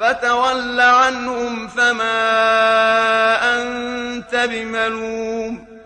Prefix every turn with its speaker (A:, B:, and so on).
A: فتول عنهم فما أنت بملوم